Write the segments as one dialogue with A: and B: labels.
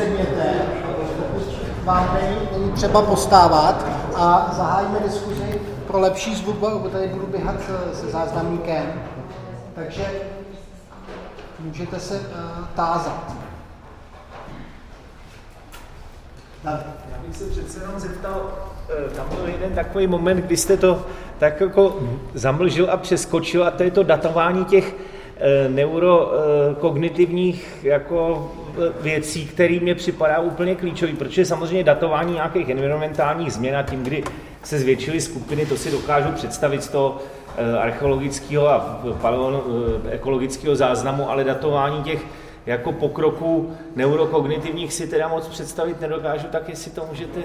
A: usedněte, vám není, třeba postávat a zahájíme diskuzi pro lepší zvuk, bo tady budu běhat se záznamníkem. Takže můžete se uh, tázat.
B: Já bych se přece jenom zeptal, eh, tam byl jeden takový moment, kdy jste to tak jako zamlžil a přeskočil a to je to datování těch eh, neurokognitivních jako věcí, které mě připadá úplně klíčový, protože samozřejmě datování nějakých environmentálních změn a tím, kdy se zvětšily skupiny, to si dokážu představit z toho eh, archeologického a ekologického záznamu, ale datování těch jako pokroku neurokognitivních si teda moc představit nedokážu, tak jestli to můžete...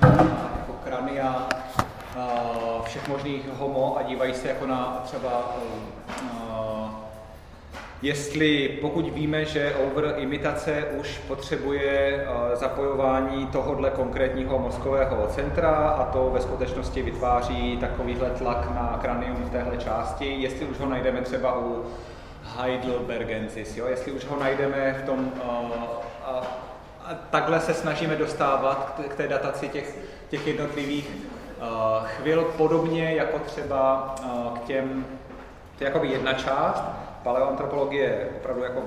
C: všech možných homo a dívají se jako na třeba jestli pokud víme, že over imitace už potřebuje eh, zapojování tohohle konkrétního mozkového centra a to ve skutečnosti vytváří takovýhle tlak na kranium v téhle části, jestli už ho najdeme třeba u Heidelbergensis, jo? jestli už ho najdeme v tom uh, a, a takhle se snažíme dostávat k té dataci těch, těch jednotlivých chvil, podobně jako třeba uh, k těm, to je jakoby jedna část, paleoantropologie je opravdu jako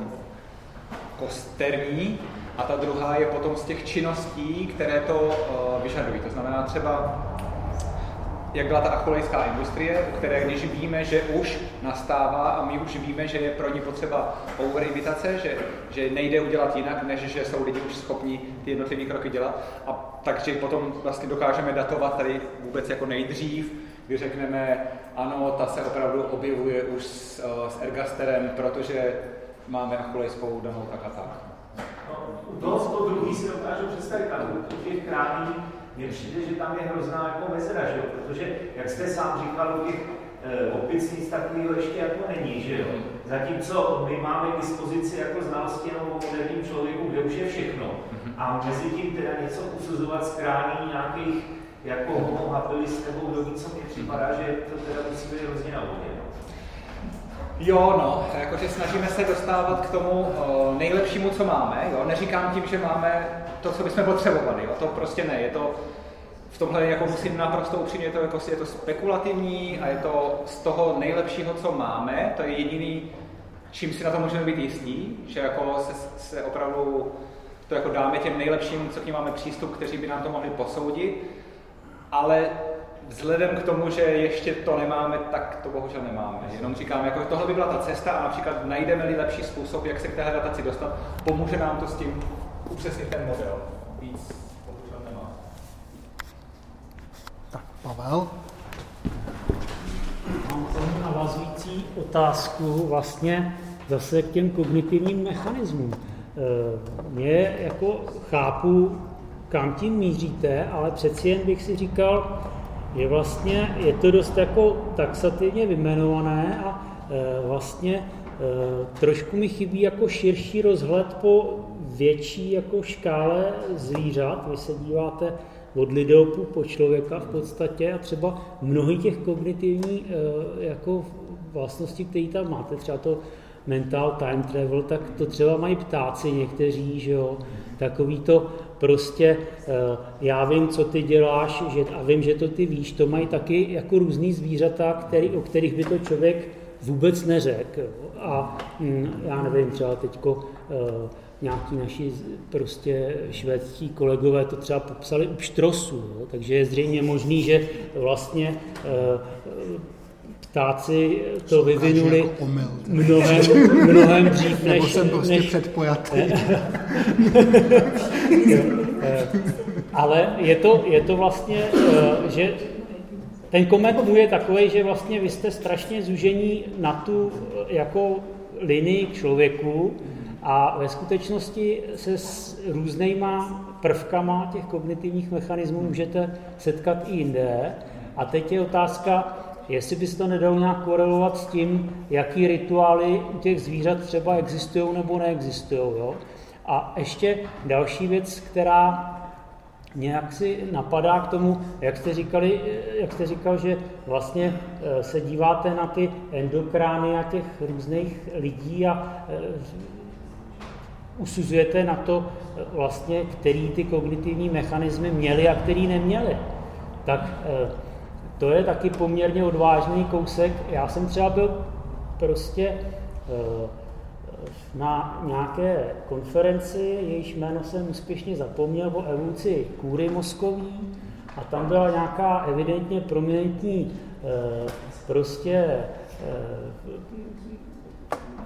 C: kosterní a ta druhá je potom z těch činností, které to uh, vyžadují. To znamená třeba, jak byla ta acholejská industrie, u které když víme, že už nastává a my už víme, že je pro ní potřeba overimitace, že, že nejde udělat jinak, než že jsou lidi už schopni ty jednotlivé kroky dělat. A takže potom vlastně dokážeme datovat tady vůbec jako nejdřív, kdy řekneme, ano, ta se opravdu objevuje už s, uh, s ergasterem, protože máme acholejskou danou tak a tak.
B: No, toho druhý si dokážu představit, u těch krání mně přijde, že tam je hrozná jako mezera, že jo? protože, jak jste sám říkal, u těch eh, opic nic takového ještě jako není, že jo? Zatímco my máme k dispozici jako znalosti jenom o moderním člověku, kde už je všechno. Mhm. A mezi tím teda něco usuzovat z krání nějakých jako homo habilis nebo kdo ví, co mi připadá, že to teda musí být hrozně na vodě. No.
C: Jo, no, jakože snažíme se dostávat k tomu uh, nejlepšímu, co máme. Jo? Neříkám tím, že máme to, co bychom potřebovali. Jo? To prostě ne. Je to v tomhle jako musím naprosto upřímně, je to, jako, je to spekulativní a je to z toho nejlepšího, co máme. To je jediný, čím si na to můžeme být jistí, že jako se, se opravdu to jako dáme těm nejlepším, co k ním máme přístup, kteří by nám to mohli posoudit ale vzhledem k tomu, že ještě to nemáme, tak to bohužel nemáme. Jenom říkám, jako tohle by byla ta cesta a například najdeme-li lepší způsob, jak se k téhle dataci dostat, pomůže nám to s tím upřesnit ten model. Víc bohužel nemá.
A: Tak, Pavel?
D: Mám navazující otázku vlastně zase k těm kognitivním mechanismům. E, mě jako chápu kam tím míříte, ale přeci jen bych si říkal, že vlastně je to dost jako taxativně vymenované a e, vlastně trošku mi chybí jako širší rozhled po větší jako škále zvířat. Vy se díváte od lidopu po člověka v podstatě a třeba mnohý těch kognitivních e, jako vlastností, které tam máte, třeba to mental time travel, tak to třeba mají ptáci někteří, že jo, takový to prostě eh, já vím, co ty děláš že, a vím, že to ty víš, to mají taky jako různý zvířata, který, o kterých by to člověk vůbec neřekl. A hm, já nevím, třeba teďko uh, nějaký naši prostě švédští kolegové to třeba popsali u pštrosu, jo? takže je zřejmě možný, že vlastně uh, ptáci to vyvinuli jako mnohem, mnohem dřív než...
A: Nebo jsem prostě než, předpojatý.
D: Ale je to, je to vlastně, eh, že ten koment můj je takový, že vlastně vy jste strašně zužení na tu eh, jako linii k člověku a ve skutečnosti se s různýma prvkama těch kognitivních mechanismů můžete setkat i jinde. A teď je otázka, jestli by se to nedalo nějak korelovat s tím, jaký rituály u těch zvířat třeba existují nebo neexistují. Jo? A ještě další věc, která nějak si napadá k tomu, jak jste, říkali, jak jste říkal, že vlastně eh, se díváte na ty endokrány a těch různých lidí a eh, usuzujete na to eh, vlastně, který ty kognitivní mechanismy měly a který neměly. Tak to je taky poměrně odvážný kousek. Já jsem třeba byl prostě na nějaké konferenci, jejíž jméno jsem úspěšně zapomněl, o evoluci kůry mozkový. A tam byla nějaká evidentně prominentní eh, prostě eh,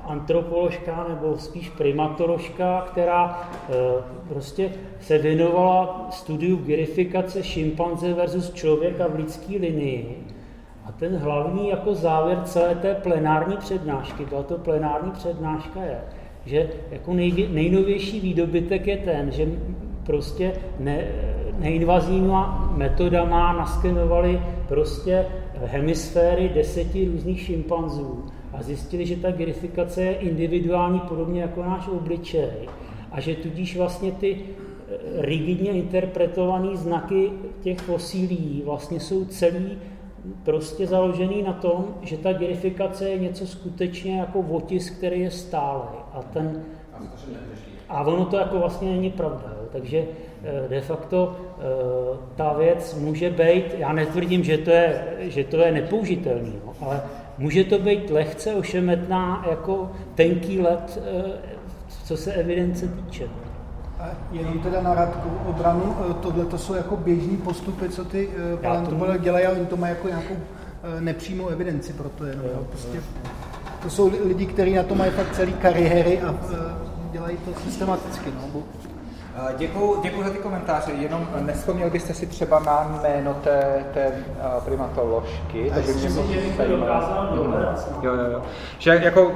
D: antropoložka nebo spíš primatoložka, která eh, prostě se věnovala studiu gerifikace šimpanze versus člověka v lidské linii a ten hlavní jako závěr celé té plenární přednášky, byla to plenární přednáška je, že jako nej, nejnovější výdobytek je ten, že prostě ne, neinvazivníma metodama naskenovali prostě hemisféry deseti různých šimpanzů a zjistili, že ta gerifikace je individuální podobně jako náš obličej. A že tudíž vlastně ty eh, rigidně interpretované znaky těch fosílí vlastně jsou celý prostě založený na tom, že ta gerifikace je něco skutečně jako otisk, který je stále. A, ten, a ono to jako vlastně není pravda. Jo. Takže eh, de facto eh, ta věc může být, já netvrdím, že to je, že to je nepoužitelný, no, ale může to být lehce ošemetná jako tenký let, eh, co se evidence týče.
A: A jenom teda na Radku obranu, eh, tohle to jsou jako běžní postupy, co ty uh, paleontologové dělají, a oni to mají jako nějakou uh, nepřímou evidenci pro to jenom. Jo, prostě, to jsou lidi, kteří na to mají fakt celý kariéry a dělají to systematicky. No.
C: Děkuji, děkuji za ty komentáře, jenom nespomněl byste si třeba na jméno té, té primatoložky, takže mě to Jo, jo, jo. Že jako,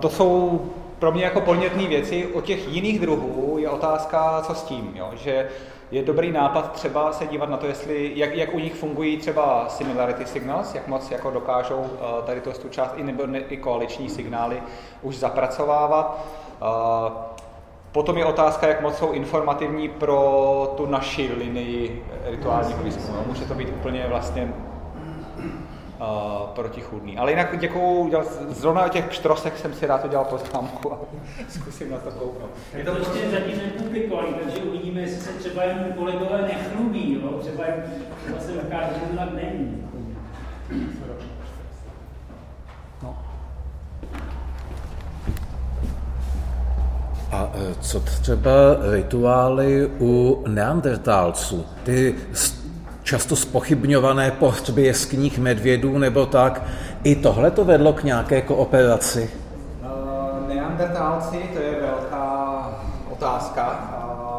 C: to jsou pro mě jako podnětné věci. O těch jiných druhů je otázka, co s tím. Jo? Že je dobrý nápad třeba se dívat na to, jestli, jak, jak u nich fungují třeba similarity signals, jak moc jako dokážou uh, tady to tu část i, nebo ne, i koaliční signály už zapracovávat. Uh, potom je otázka, jak moc jsou informativní pro tu naši linii rituálního výzkumu. Může to být úplně vlastně uh, protichůdný. Ale jinak děkuju, dělal, zrovna o těch štrosech jsem si rád udělal poznámku a zkusím na to kouknout.
D: Je to prostě zatím nepublikovaný, takže uvidíme, jestli se třeba jen kolegové nechlubí, jo? třeba jen třeba se ukáže, že to tak není.
E: No. A e, co třeba rituály u neandertálců? Ty často spochybňované pohřby jeskních medvědů nebo tak. I tohle to vedlo k nějaké kooperaci?
C: Uh, neandertálci, to je velká otázka,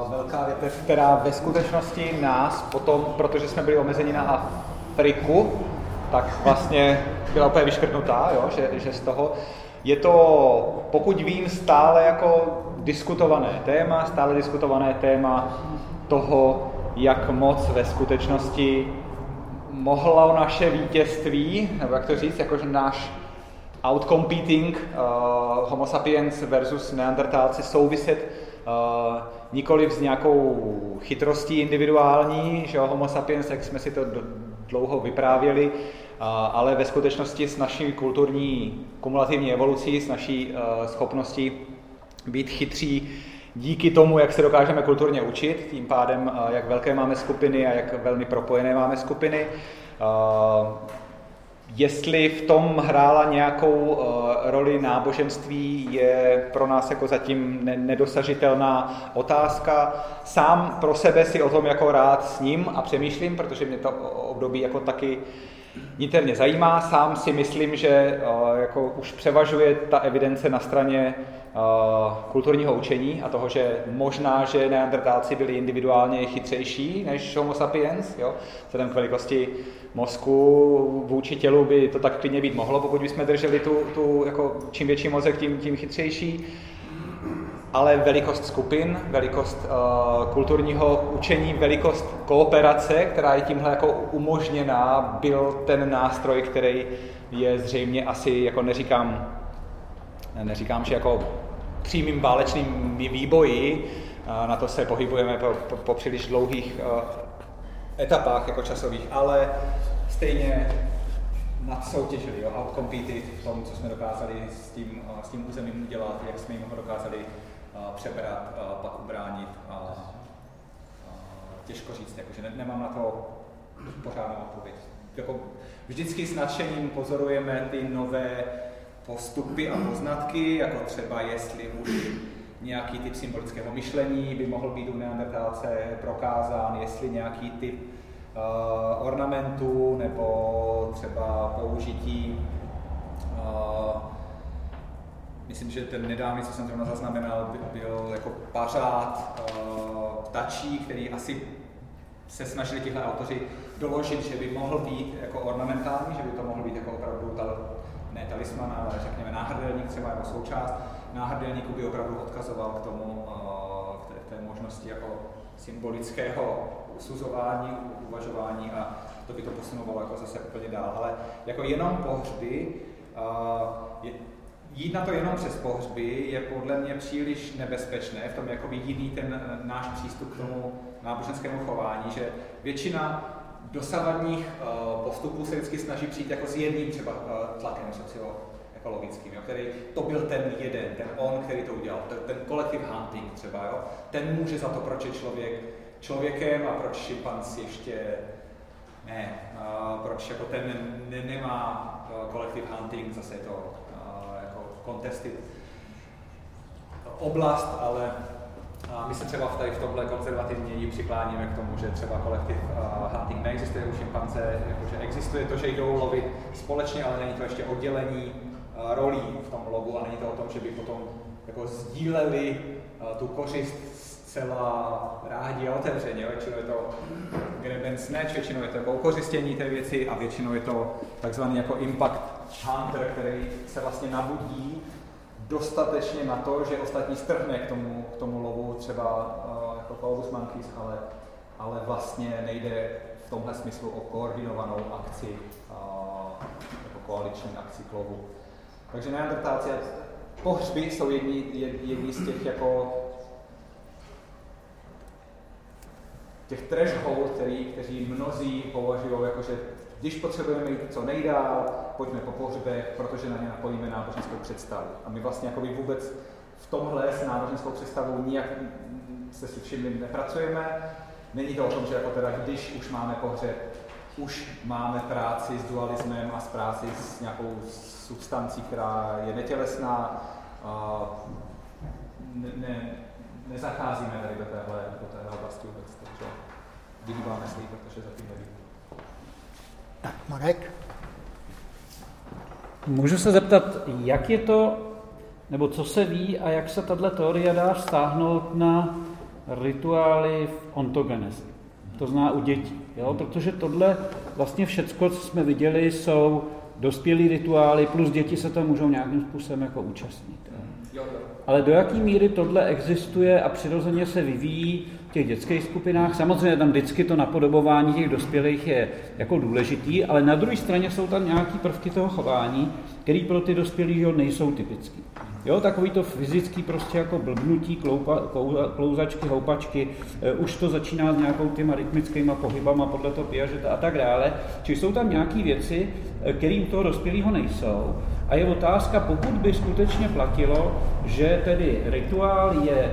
C: velká větev, která ve skutečnosti nás potom, protože jsme byli omezeni na Afriku, tak vlastně byla úplně vyškrtnutá, jo, že, že z toho je to, pokud vím, stále jako diskutované téma, stále diskutované téma toho, jak moc ve skutečnosti mohlo naše vítězství, nebo jak to říct, jakože náš outcompeting uh, Homo sapiens versus neandertálci souviset uh, nikoli s nějakou chytrostí individuální, že Homo sapiens, jak jsme si to dlouho vyprávěli, uh, ale ve skutečnosti s naší kulturní kumulativní evolucí, s naší uh, schopností být chytří díky tomu, jak se dokážeme kulturně učit, tím pádem, eh, jak velké máme skupiny a jak velmi propojené máme skupiny. Eh, jestli v tom hrála nějakou eh, roli náboženství, je pro nás jako zatím nedosažitelná otázka. Sám pro sebe si o tom jako rád s ním a přemýšlím, protože mě to období jako taky interně zajímá. Sám si myslím, že jako už převažuje ta evidence na straně kulturního učení a toho, že možná, že neandertálci byli individuálně chytřejší než homo sapiens, jo? vzhledem k velikosti mozku vůči tělu by to tak klidně být mohlo, pokud bychom drželi tu, tu jako čím větší mozek, tím, tím chytřejší. Ale velikost skupin, velikost uh, kulturního učení, velikost kooperace, která je tímhle jako umožněná, byl ten nástroj, který je zřejmě asi, jako neříkám, neříkám, že jako přímým válečným výboji na to se pohybujeme po, po, po příliš dlouhých etapách jako časových, ale stejně nadsoutěžili, jo, outcompeted v tom, co jsme dokázali s tím, s tím územím udělat, jak jsme jim ho dokázali přebrat, pak ubránit. A, těžko říct, jakože ne, nemám na to pořádnou odpověď. Jako vždycky s nadšením pozorujeme ty nové postupy a poznatky, jako třeba jestli už nějaký typ symbolického myšlení by mohl být u neandertálce prokázán, jestli nějaký typ uh, ornamentu nebo třeba použití uh, myslím, že ten nedávný, co jsem zrovna zaznamenal, byl jako pařád uh, ptačí, který asi se snažili tihle autoři doložit, že by mohl být jako ornamentální, že by to mohl být jako opravdu ne talisman, ale řekněme náhrdelník třeba jako součást. Náhrdelníku by opravdu odkazoval k tomu, k té, té možnosti jako symbolického usuzování, uvažování a to by to posunovalo jako zase úplně dál. Ale jako jenom pohřby, je, jít na to jenom přes pohřby je podle mě příliš nebezpečné, v tom jako jiný ten náš přístup k tomu náboženskému chování, že většina dosavadních uh, postupů se vždycky snaží přijít jako s jedním třeba uh, tlakem socioekologickým, jo, který to byl ten jeden, ten on, který to udělal, ten, ten collective hunting třeba, jo, ten může za to, proč je člověk člověkem a proč šimpanz ještě ne, uh, proč jako ten ne, nemá uh, collective hunting, zase je to uh, jako contested oblast, ale a my se třeba tady v tomhle konzervativně přikláníme k tomu, že třeba kolektiv uh, hunting neexistuje u šimpanze, jakože existuje to, že jdou lovit společně, ale není to ještě oddělení uh, rolí v tom lovu a není to o tom, že by potom jako sdíleli uh, tu kořist zcela rádi a otevřeně. Většinou je to grebenc většinou je to jako ukořistění té věci a většinou je to takzvaný jako impact hunter, který se vlastně nabudí dostatečně na to, že ostatní strhne k tomu, k tomu lovu třeba uh, jako Paulus Monkeys, ale, ale vlastně nejde v tomhle smyslu o koordinovanou akci, uh, jako koaliční akci k lovu. Takže neandertálci pohřby jsou jedni, jedni z těch jako těch threshold, který, kteří mnozí považují jako, že když potřebujeme jít co nejdál, pojďme po pohřbech, protože na ně napojíme náboženskou představu. A my vlastně jako vůbec v tomhle s náboženskou představou nijak se všimli nepracujeme. Není to o tom, že jako teda, když už máme pohřeb, už máme práci s dualismem a s práci s nějakou substancí, která je netělesná. Ne, ne, nezacházíme tady do téhle, do téhle oblasti vůbec, takže vyhýbáme se jí, protože zatím nevím.
A: Tak, Marek?
F: Můžu se zeptat, jak je to, nebo co se ví a jak se tato teorie dá vztáhnout na rituály v ontogenezi, to zná u dětí. Jo? Protože tohle vlastně všecko, co jsme viděli, jsou dospělí rituály, plus děti se tam můžou nějakým způsobem jako účastnit. Ale do jaké míry tohle existuje a přirozeně se vyvíjí těch dětských skupinách? Samozřejmě tam vždycky to napodobování těch dospělých je jako důležitý, ale na druhé straně jsou tam nějaké prvky toho chování, které pro ty dospělí nejsou typické. Jo, takový to fyzický prostě jako blbnutí, kloupa, klouzačky, houpačky, e, už to začíná s nějakou těma rytmickýma pohybama podle toho piažeta a tak dále. Či jsou tam nějaké věci, e, kterým toho dospělého nejsou. A je otázka, pokud by skutečně platilo, že tedy rituál je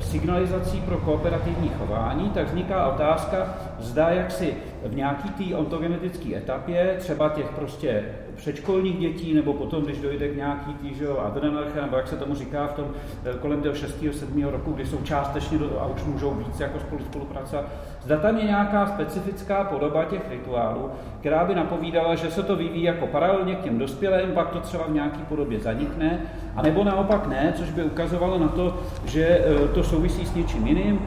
F: signalizací pro kooperativní chování, tak vzniká otázka, zda jaksi v nějaký té ontogenetické etapě, třeba těch prostě předškolních dětí, nebo potom, když dojde k nějaký tý, že adrenalche, nebo jak se tomu říká v tom eh, kolem toho 6. 7. roku, kdy jsou částečně do, a už můžou víc jako spolu spolupracovat. Zda tam je nějaká specifická podoba těch rituálů, která by napovídala, že se to vyvíjí jako paralelně k těm dospělým, pak to třeba v nějaké podobě zanikne, a nebo naopak ne, což by ukazovalo na to, že eh, to souvisí s něčím jiným,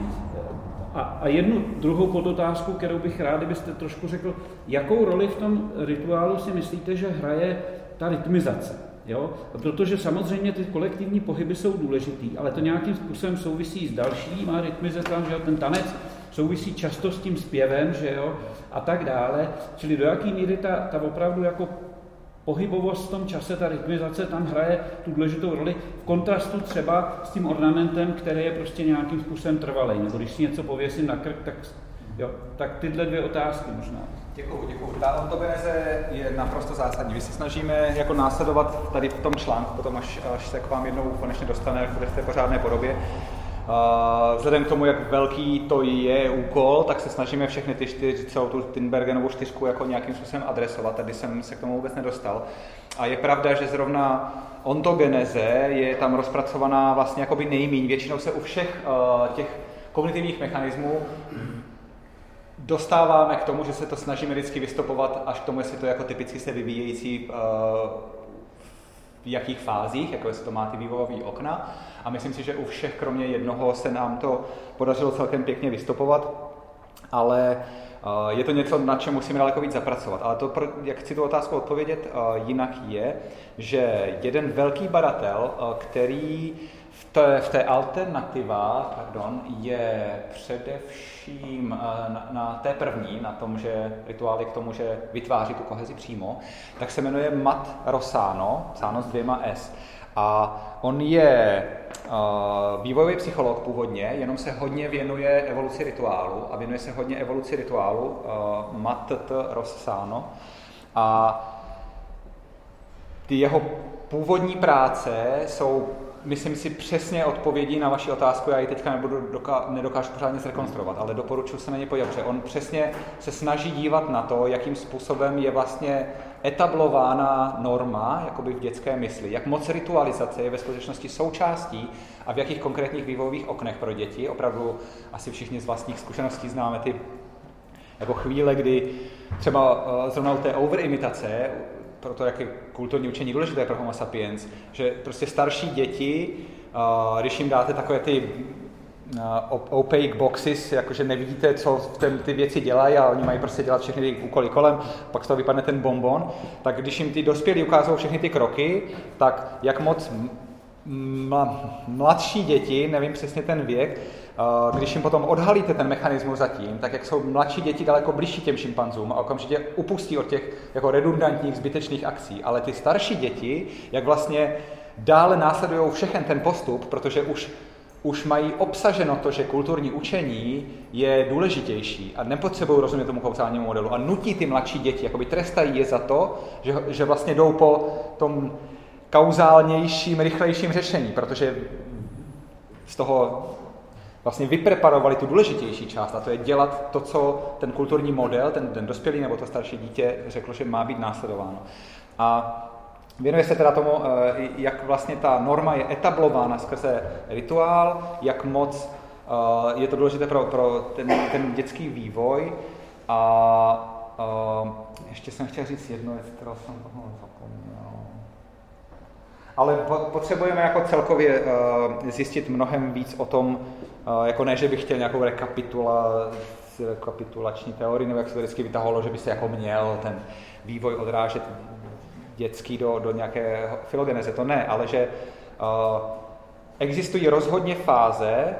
F: a, a jednu druhou podotázku, kterou bych rád, kdybyste trošku řekl, jakou roli v tom rituálu si myslíte, že hraje ta rytmizace? Jo? Protože samozřejmě ty kolektivní pohyby jsou důležitý, ale to nějakým způsobem souvisí s dalšíma rytmizacemi, že jo? ten tanec souvisí často s tím zpěvem, že jo, a tak dále. Čili do jaké míry ta, ta opravdu jako pohybovost v tom čase, ta rytmizace tam hraje tu důležitou roli v kontrastu třeba s tím ornamentem, který je prostě nějakým způsobem trvalý. Nebo když si něco pověsím na krk, tak, jo, tak tyhle dvě otázky možná.
C: Děkuji, děkuji. Ta ontogeneze je naprosto zásadní. My se snažíme jako následovat tady v tom článku, potom až, až se k vám jednou konečně dostane v té pořádné podobě. Vzhledem k tomu, jak velký to je úkol, tak se snažíme všechny ty čtyři, celou tu Tinbergenovou čtyřku jako nějakým způsobem adresovat. Tady jsem se k tomu vůbec nedostal. A je pravda, že zrovna ontogeneze je tam rozpracovaná vlastně jakoby nejmíň. Většinou se u všech uh, těch kognitivních mechanismů dostáváme k tomu, že se to snažíme vždycky vystopovat až k tomu, jestli to je jako typicky se vyvíjející uh, v jakých fázích, jako jestli to má ty vývojové okna. A myslím si, že u všech, kromě jednoho, se nám to podařilo celkem pěkně vystopovat, ale uh, je to něco, na čem musíme daleko víc zapracovat. Ale to, jak chci tu otázku odpovědět uh, jinak, je, že jeden velký badatel, který v té, v té alternativa pardon, je především eh, na, na té první, na tom, že rituály k tomu, že vytváří tu kohezi přímo, tak se jmenuje Mat Rosano, psáno s dvěma S. A on je uh, vývojový psycholog původně, jenom se hodně věnuje evoluci rituálu a věnuje se hodně evoluci rituálu, uh, Mat T. Rossano. A ty jeho původní práce jsou myslím si, přesně odpovědí na vaši otázku, já ji teďka nebudu doka- nedokážu pořádně zrekonstruovat, ale doporučuji se na ně podívat, protože on přesně se snaží dívat na to, jakým způsobem je vlastně etablována norma jakoby v dětské mysli, jak moc ritualizace je ve skutečnosti součástí a v jakých konkrétních vývojových oknech pro děti. Opravdu asi všichni z vlastních zkušeností známe ty jako chvíle, kdy třeba uh, zrovna u té overimitace pro to, jak je kulturní učení důležité pro Homo sapiens, že prostě starší děti, když jim dáte takové ty opaque boxes, jakože nevidíte, co v ten, ty věci dělají a oni mají prostě dělat všechny ty úkoly kolem, pak z toho vypadne ten bonbon, tak když jim ty dospělí ukážou všechny ty kroky, tak jak moc mladší děti, nevím přesně ten věk, když jim potom odhalíte ten mechanismus zatím, tak jak jsou mladší děti daleko blížší těm šimpanzům a okamžitě upustí od těch jako redundantních zbytečných akcí, ale ty starší děti, jak vlastně dále následují všechen ten postup, protože už už mají obsaženo to, že kulturní učení je důležitější a nepotřebují rozumět tomu kauzálnímu modelu. A nutí ty mladší děti, jakoby trestají je za to, že, že vlastně jdou po tom kauzálnějším, rychlejším řešení, protože z toho vlastně vypreparovali tu důležitější část, a to je dělat to, co ten kulturní model, ten, ten dospělý nebo to starší dítě řeklo, že má být následováno. A Věnuje se teda tomu, eh, jak vlastně ta norma je etablována skrze rituál, jak moc eh, je to důležité pro, pro ten, ten dětský vývoj. A eh, ještě jsem chtěl říct jednu věc, kterou jsem. Ale potřebujeme jako celkově zjistit mnohem víc o tom, jako ne, že bych chtěl nějakou rekapitula, rekapitulační teorii, nebo jak se to vždycky vytahovalo, že by se jako měl ten vývoj odrážet dětský do, do nějaké filogeneze. To ne, ale že uh, existují rozhodně fáze,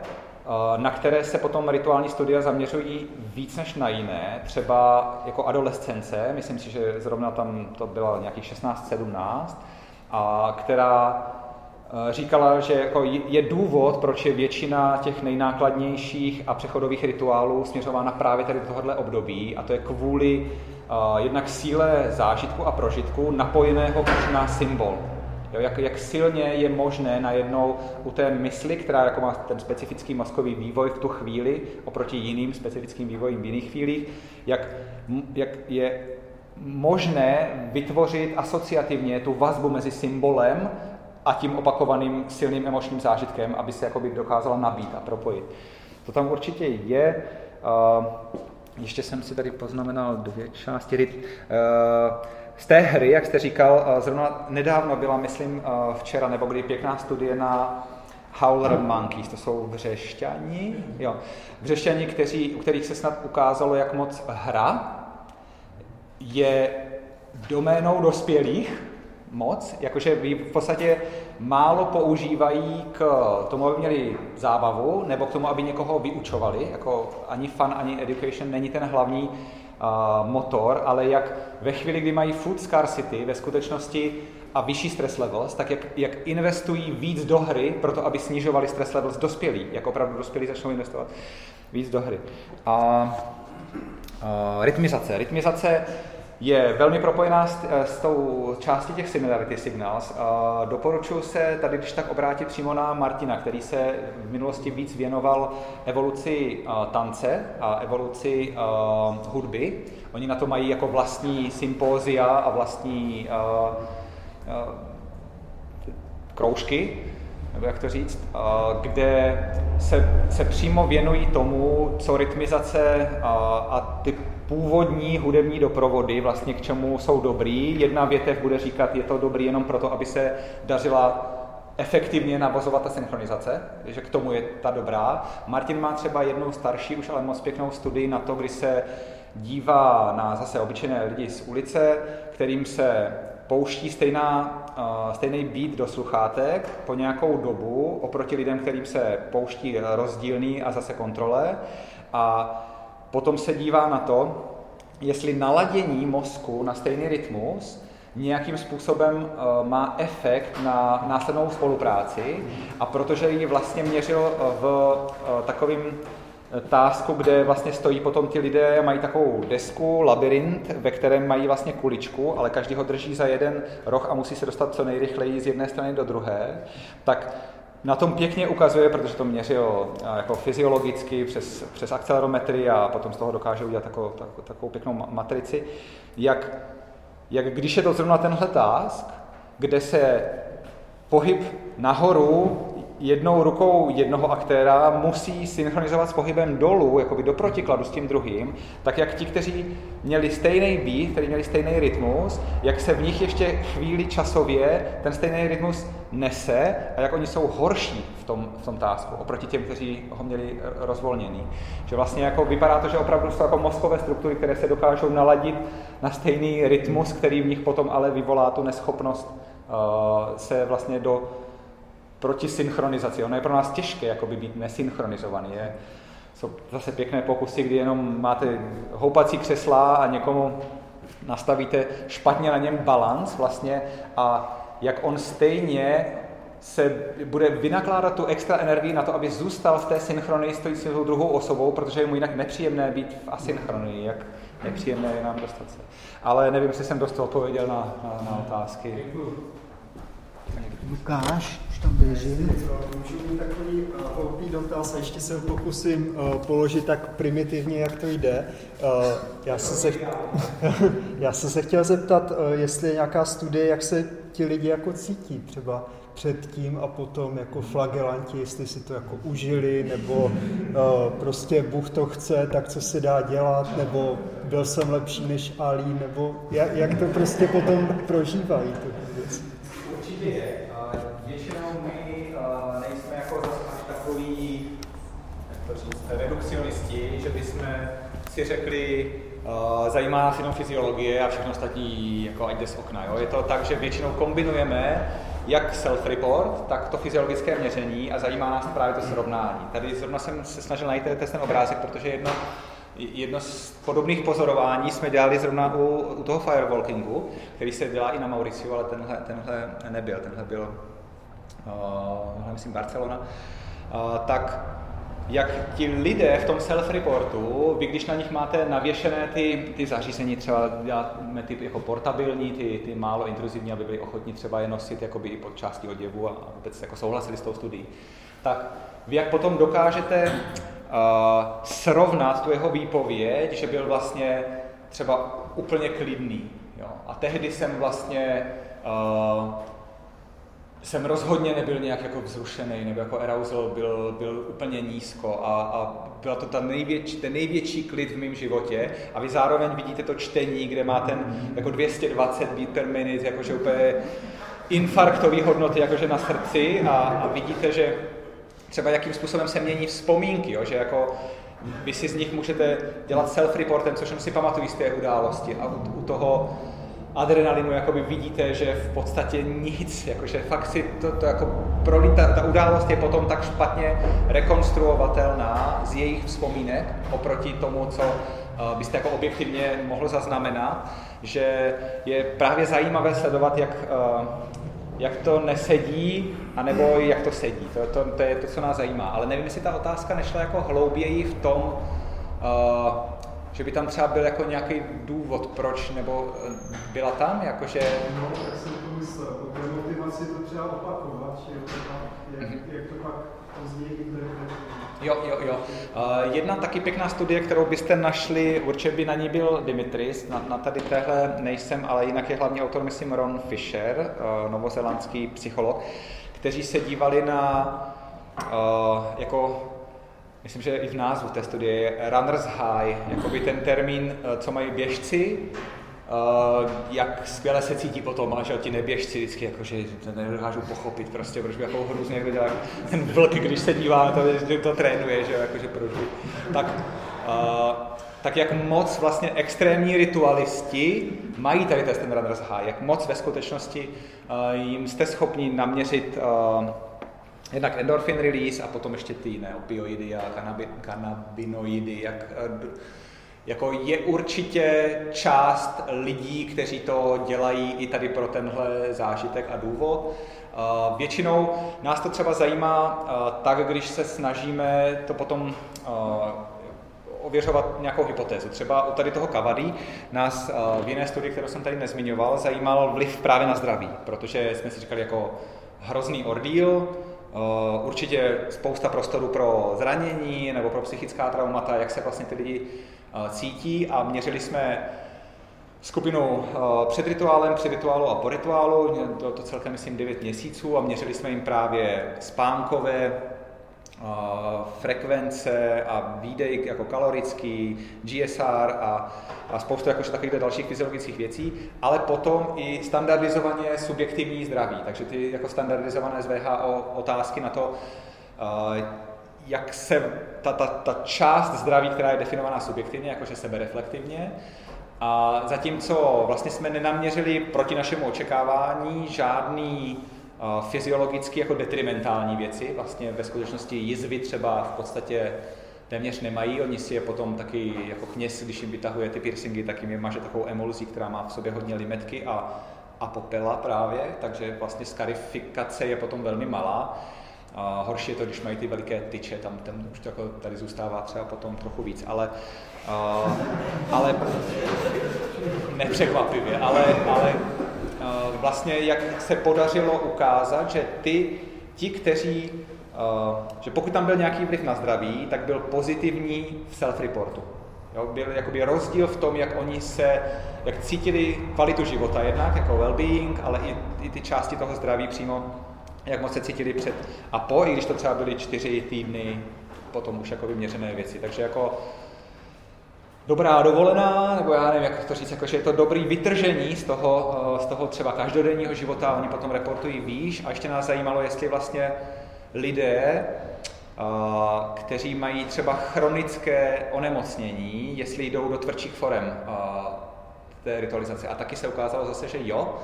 C: na které se potom rituální studia zaměřují víc než na jiné, třeba jako adolescence, myslím si, že zrovna tam to bylo nějakých 16-17, a která Eh, říkala, že jako je důvod, proč je většina těch nejnákladnějších a přechodových rituálů směřována právě tady do tohohle období a to je kvůli uh, jednak síle zážitku a prožitku napojeného už na symbol. Jo, jak, jak silně je možné najednou u té mysli, která jako má ten specifický mozkový vývoj v tu chvíli oproti jiným specifickým vývojím v jiných chvílích, jak, jak je možné vytvořit asociativně tu vazbu mezi symbolem a tím opakovaným silným emočním zážitkem, aby se jakoby dokázala nabít a propojit. To tam určitě je. Uh, ještě jsem si tady poznamenal dvě části. Uh, z té hry, jak jste říkal, uh, zrovna nedávno byla, myslím, včera nebo kdy pěkná studie na Howler Monkeys, to jsou vřešťani, jo. Vřešťani, kteří, u kterých se snad ukázalo, jak moc hra je doménou dospělých, moc, jakože v podstatě málo používají k tomu, aby měli zábavu, nebo k tomu, aby někoho vyučovali, jako ani fun, ani education není ten hlavní motor, ale jak ve chvíli, kdy mají food scarcity, ve skutečnosti a vyšší stress levels, tak jak, jak investují víc do hry, proto aby snižovali stress levels dospělí, jak opravdu dospělí začnou investovat víc do hry. A, a rytmizace. Rytmizace je velmi propojená s, s tou částí těch similarity signals. A doporučuji se tady, když tak obrátit přímo na Martina, který se v minulosti víc věnoval evoluci a, tance a evoluci hudby. Oni na to mají jako vlastní sympózia a vlastní kroužky, nebo jak to říct, kde se, se přímo věnují tomu, co rytmizace a, a ty původní hudební doprovody, vlastně k čemu jsou dobrý. Jedna větev bude říkat, je to dobrý jenom proto, aby se dařila efektivně navozovat ta synchronizace, že k tomu je ta dobrá. Martin má třeba jednu starší, už ale moc pěknou studii na to, kdy se dívá na zase obyčejné lidi z ulice, kterým se pouští stejná, uh, stejný beat do sluchátek po nějakou dobu oproti lidem, kterým se pouští rozdílný a zase kontrole. A potom se dívá na to, jestli naladění mozku na stejný rytmus nějakým způsobem uh, má efekt na následnou spolupráci a protože ji vlastně měřil v uh, takovým tásku, kde vlastně stojí potom ti lidé, mají takovou desku, labirint, ve kterém mají vlastně kuličku, ale každý ho drží za jeden roh a musí se dostat co nejrychleji z jedné strany do druhé, tak na tom pěkně ukazuje, protože to měřil jako fyziologicky přes, přes akcelerometry a potom z toho dokáže udělat takovou, takovou, takovou pěknou matrici, jak, jak když je to zrovna tenhle task, kde se pohyb nahoru jednou rukou jednoho aktéra musí synchronizovat s pohybem dolů, jakoby do protikladu s tím druhým, tak jak ti, kteří měli stejný beat, kteří měli stejný rytmus, jak se v nich ještě chvíli časově ten stejný rytmus nese a jak oni jsou horší v tom, v tom tásku oproti těm, kteří ho měli rozvolněný. Že vlastně jako vypadá to, že opravdu jsou jako mozkové struktury, které se dokážou naladit na stejný rytmus, který v nich potom ale vyvolá tu neschopnost uh, se vlastně do proti synchronizaci. Ono je pro nás těžké jakoby být nesynchronizovaný. Je, jsou zase pěkné pokusy, kdy jenom máte houpací křesla a někomu nastavíte špatně na něm balans vlastně a jak on stejně se bude vynakládat tu extra energii na to, aby zůstal v té synchronii s tou druhou osobou, protože je mu jinak nepříjemné být v asynchronii, jak nepříjemné je nám dostat se. Ale nevím, jestli jsem dost odpověděl na, na, na otázky.
A: Lukáš? Tam běží.
G: Můžu mít takový hloupý uh, dotaz a ještě se ho pokusím uh, položit tak primitivně, jak to jde. Uh, já, jsem se, já jsem se chtěl zeptat, uh, jestli je nějaká studie, jak se ti lidi jako cítí třeba předtím a potom jako flagelanti, jestli si to jako užili, nebo uh, prostě Bůh to chce, tak co se dá dělat, nebo byl jsem lepší než Ali, nebo jak, jak to prostě potom prožívají. To věc.
C: Určitě je. redukcionisti, že bychom si řekli, uh, zajímá nás jenom fyziologie a všechno ostatní jako ať jde z okna. Jo? Je to tak, že většinou kombinujeme jak self-report, tak to fyziologické měření a zajímá nás právě to srovnání. Tady zrovna jsem se snažil najít ten obrázek, protože jedno, jedno z podobných pozorování jsme dělali zrovna u, u toho firewalkingu, který se dělá i na Mauriciu, ale tenhle, tenhle nebyl, tenhle byl, uh, myslím, Barcelona. Uh, tak jak ti lidé v tom self-reportu, vy když na nich máte navěšené ty, ty zařízení, třeba děláme ty jako portabilní, ty, ty málo intruzivní, aby byli ochotní třeba je nosit jakoby i pod části oděvu a, vůbec jako souhlasili s tou studií, tak vy jak potom dokážete uh, srovnat tu jeho výpověď, že byl vlastně třeba úplně klidný. Jo? A tehdy jsem vlastně uh, jsem rozhodně nebyl nějak jako vzrušený, nebo jako arousal byl, byl úplně nízko a, a byla to ta největší, ten největší klid v mém životě. A vy zároveň vidíte to čtení, kde má ten jako 220 beat per minute, jakože úplně infarktový hodnoty jakože na srdci. A, a vidíte, že třeba jakým způsobem se mění vzpomínky, jo, že jako vy si z nich můžete dělat self-reportem, což si pamatují z té události. A u, u toho adrenalinu jakoby vidíte, že v podstatě nic, jakože fakt si to, to jako prolít, ta, ta událost je potom tak špatně rekonstruovatelná z jejich vzpomínek oproti tomu, co byste jako objektivně mohl zaznamenat, že je právě zajímavé sledovat, jak, jak to nesedí, anebo jak to sedí. To, to, to je to, co nás zajímá. Ale nevím, jestli ta otázka nešla jako hlouběji v tom, že by tam třeba byl jako nějaký důvod, proč, nebo byla tam, jakože...
H: No, tak jsem to myslel, o té motivaci to třeba opakovat, že to pak, jak, mm-hmm. jak to pak později interpretovat.
C: Jo, jo, jo. Uh, jedna taky pěkná studie, kterou byste našli, určitě by na ní byl Dimitris, na, na tady téhle nejsem, ale jinak je hlavně autor, myslím, Ron Fisher, uh, novozelandský psycholog, kteří se dívali na uh, jako myslím, že i v názvu té studie je Runners High, jakoby ten termín, co mají běžci, Uh, jak skvěle se cítí potom, že ti neběžci vždycky jako, že nedokážu pochopit prostě, proč by jako hrůzně někdo dělá ten vlk, když se dívá na to, že to trénuje, že jakože proč. Tak, uh, tak jak moc vlastně extrémní ritualisti mají tady ten runner's high, jak moc ve skutečnosti uh, jim jste schopni naměřit uh, jednak endorphin release a potom ještě ty jiné opioidy a kanabinoidy, jak jako je určitě část lidí, kteří to dělají i tady pro tenhle zážitek a důvod. Většinou nás to třeba zajímá tak, když se snažíme to potom ověřovat nějakou hypotézu. Třeba u tady toho kavady nás v jiné studii, kterou jsem tady nezmiňoval, zajímal vliv právě na zdraví, protože jsme si říkali jako hrozný ordíl, určitě spousta prostoru pro zranění nebo pro psychická traumata, jak se vlastně ty lidi cítí. A měřili jsme skupinu před rituálem, při rituálu a po rituálu, to, to celkem myslím 9 měsíců. A měřili jsme jim právě spánkové frekvence a výdej jako kalorický, GSR a, a spoustu jakože takových dalších fyziologických věcí, ale potom i standardizovaně subjektivní zdraví, takže ty jako standardizované z VHO otázky na to, jak se ta, ta, ta část zdraví, která je definovaná subjektivně, jakože sebereflektivně, a zatímco vlastně jsme nenaměřili proti našemu očekávání žádný fyziologicky jako detrimentální věci, vlastně ve skutečnosti jizvy třeba v podstatě téměř nemají, oni si je potom taky jako kněz, když jim vytahuje ty piercingy, tak jim je maže takovou emulzí, která má v sobě hodně limetky a, a popela právě, takže vlastně skarifikace je potom velmi malá. A horší je to, když mají ty veliké tyče, tam ten už jako tady zůstává třeba potom trochu víc, ale, uh, ale nepřekvapivě, ale, ale vlastně jak se podařilo ukázat, že ty, ti, kteří, uh, že pokud tam byl nějaký vliv na zdraví, tak byl pozitivní v self-reportu. Byl jakoby rozdíl v tom, jak oni se, jak cítili kvalitu života jednak, jako well-being, ale i, i ty části toho zdraví přímo jak moc se cítili před a po, i když to třeba byly čtyři týdny potom už jako vyměřené věci. Takže jako dobrá dovolená, nebo já nevím, jak to říct, jako, že je to dobrý vytržení z toho, z toho třeba každodenního života, oni potom reportují výš a ještě nás zajímalo, jestli vlastně lidé, kteří mají třeba chronické onemocnění, jestli jdou do tvrdších forem té ritualizace. A taky se ukázalo zase, že jo,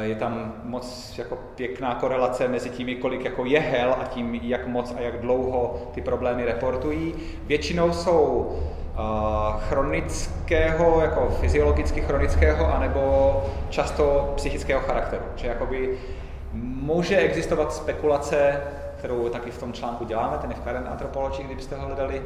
C: je tam moc jako pěkná korelace mezi tím, kolik jako je hel a tím, jak moc a jak dlouho ty problémy reportují. Většinou jsou chronického, jako fyziologicky chronického, anebo často psychického charakteru. Že jakoby může existovat spekulace, kterou taky v tom článku děláme, ten je v Current Anthropology, kdybyste ho hledali,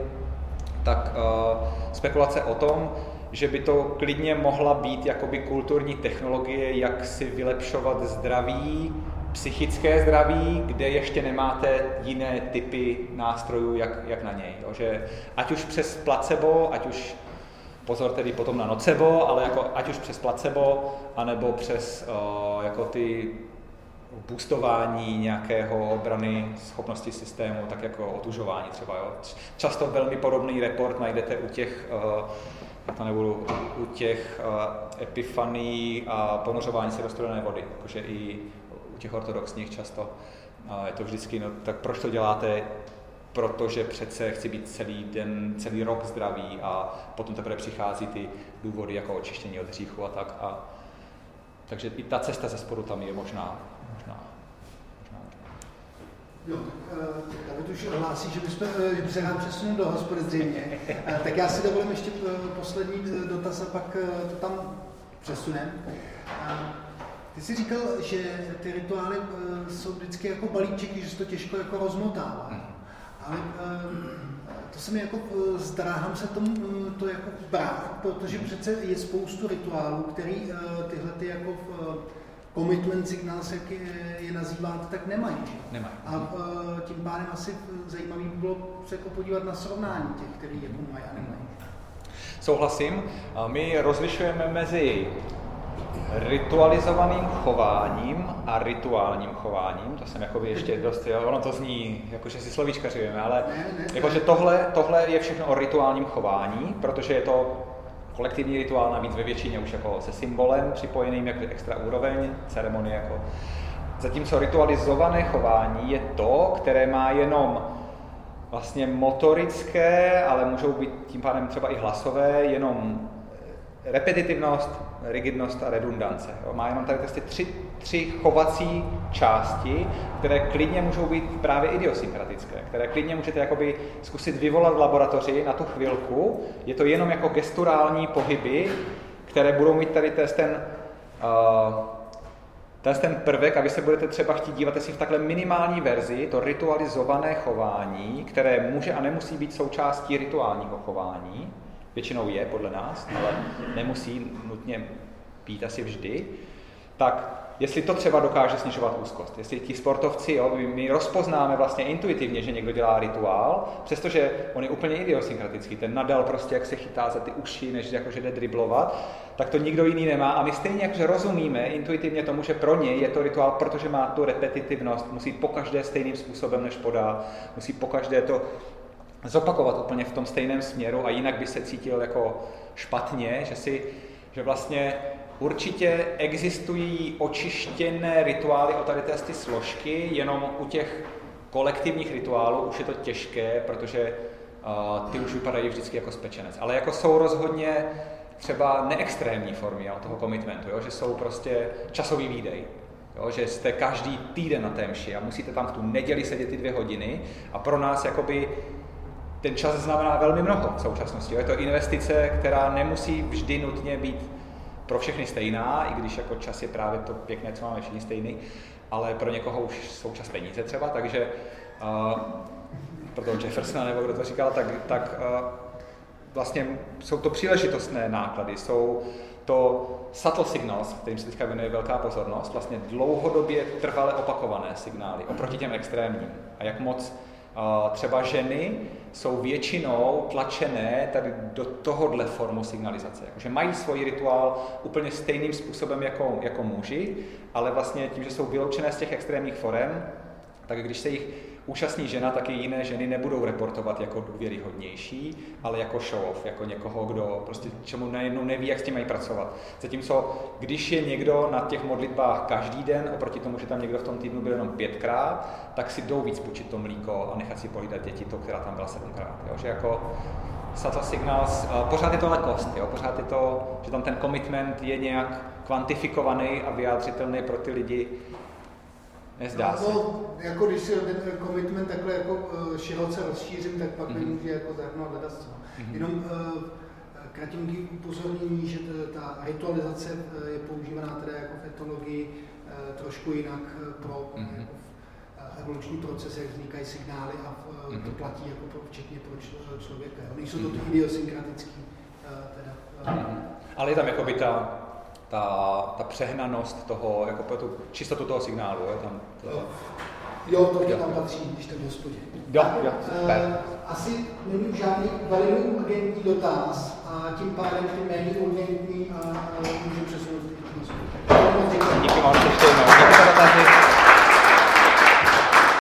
C: tak uh, spekulace o tom, že by to klidně mohla být jakoby kulturní technologie, jak si vylepšovat zdraví, psychické zdraví, kde ještě nemáte jiné typy nástrojů, jak, jak na něj. Jo? Že ať už přes placebo, ať už pozor tedy potom na nocebo, ale jako ať už přes placebo, anebo přes o, jako ty boostování nějakého obrany schopnosti systému, tak jako otužování třeba. Jo. Často velmi podobný report najdete u těch uh, to nebudu u těch epifaní a ponořování se do studené vody, jakože i těch ortodoxních často je to vždycky, no tak proč to děláte? Protože přece chci být celý den, celý rok zdravý a potom teprve přichází ty důvody jako očištění od hříchu a tak. A, takže i ta cesta ze spodu tam je možná. možná.
A: Jo, eh, David už hlásí, že bychom, eh, se nám přesunul do hospody zřejmě. Eh, Tak já si dovolím ještě poslední dotaz a pak to tam přesunem. Ty jsi říkal, že ty rituály jsou vždycky jako balíčky, že se to těžko jako rozmotává. Mhm. Ale to se mi jako zdráhám se tomu to jako brát, protože přece je spoustu rituálů, který tyhle ty jako commitment signals, jak je, je nazýváte, tak nemají.
C: nemají.
A: A tím pádem asi zajímavý by bylo se jako podívat na srovnání těch, který jako mají a nemají.
C: Souhlasím. My rozlišujeme mezi ritualizovaným chováním a rituálním chováním. To jsem jakoby ještě dost, jo, ono to zní, jako že si slovíčkařujeme, ale jakože tohle, tohle je všechno o rituálním chování, protože je to kolektivní rituál, navíc ve většině už jako se symbolem připojeným jako extra úroveň, ceremonie jako. Zatímco ritualizované chování je to, které má jenom vlastně motorické, ale můžou být tím pádem třeba i hlasové, jenom repetitivnost, rigidnost a redundance. Jo. Má jenom tady ty tři, tři chovací části, které klidně můžou být právě idiosynkratické, které klidně můžete jakoby zkusit vyvolat v laboratoři na tu chvilku. Je to jenom jako gesturální pohyby, které budou mít tady ten, uh, ten prvek a vy se budete třeba chtít dívat, jestli v takhle minimální verzi to ritualizované chování, které může a nemusí být součástí rituálního chování, většinou je podle nás, ale nemusí nutně být asi vždy, tak jestli to třeba dokáže snižovat úzkost. Jestli ti sportovci, jo, my rozpoznáme vlastně intuitivně, že někdo dělá rituál, přestože on je úplně idiosynkratický, ten nadal prostě, jak se chytá za ty uši, než jakože jde driblovat, tak to nikdo jiný nemá. A my stejně jakože rozumíme intuitivně tomu, že pro něj je to rituál, protože má tu repetitivnost, musí pokaždé stejným způsobem, než podá, musí pokaždé to zopakovat úplně v tom stejném směru a jinak by se cítil jako špatně, že si, že vlastně určitě existují očištěné rituály o tady ty složky, jenom u těch kolektivních rituálů už je to těžké, protože uh, ty už vypadají vždycky jako spečenec. Ale jako jsou rozhodně třeba neextrémní formy jo, toho komitmentu, jo, že jsou prostě časový výdej. Jo, že jste každý týden na té mši a musíte tam v tu neděli sedět ty dvě hodiny a pro nás jakoby ten čas znamená velmi mnoho v současnosti. Je to investice, která nemusí vždy nutně být pro všechny stejná, i když jako čas je právě to pěkné, co máme všichni stejný, ale pro někoho už jsou čas peníze třeba, takže uh, pro toho Jeffersona, nebo kdo to říkal, tak, tak uh, vlastně jsou to příležitostné náklady, jsou to subtle signals, kterým se teďka věnuje velká pozornost, vlastně dlouhodobě trvale opakované signály oproti těm extrémním. A jak moc třeba ženy jsou většinou tlačené tady do tohohle formu signalizace. Jakože mají svůj rituál úplně stejným způsobem jako, jako muži, ale vlastně tím, že jsou vyloučené z těch extrémních forem, tak když se jich účastní žena, tak i jiné ženy nebudou reportovat jako důvěryhodnější, ale jako show-off, jako někoho, kdo prostě čemu najednou neví, jak s tím mají pracovat. Zatímco, když je někdo na těch modlitbách každý den, oproti tomu, že tam někdo v tom týdnu byl jenom pětkrát, tak si jdou víc půjčit to mlíko a nechat si pohlídat děti, to, která tam byla sedmkrát. Jo? Že jako subtle signals, pořád je to lekost, jo? pořád je to, že tam ten commitment je nějak kvantifikovaný a vyjádřitelný pro ty lidi, Nezdá no, se. No,
A: jako když si ten commitment takhle jako uh, široce rozšířím, tak pak mm-hmm. nemůže jako zahrnout hledat mm-hmm. Jenom uh, kratinky upozornění, že ta ritualizace je používaná teda jako v etologii trošku jinak pro mm-hmm. jako evoluční proces, jak vznikají signály a mm-hmm. to platí jako pro, včetně pro člověka. Nejsou to ty mhm. idiosynkratický teda. Mm-hmm.
C: Ale je tam jako by ta ta, ta přehnanost toho, jako tu čistotu toho signálu. Jo, tam, to...
A: jo to jo. tam patří, když tam hospodě.
C: Jo, jo, super.
A: Uh, asi není žádný velmi urgentní dotaz a tím pádem ty méně urgentní a, a můžu přesunout
C: Díky vám ještě jednou. Díky za dotazy.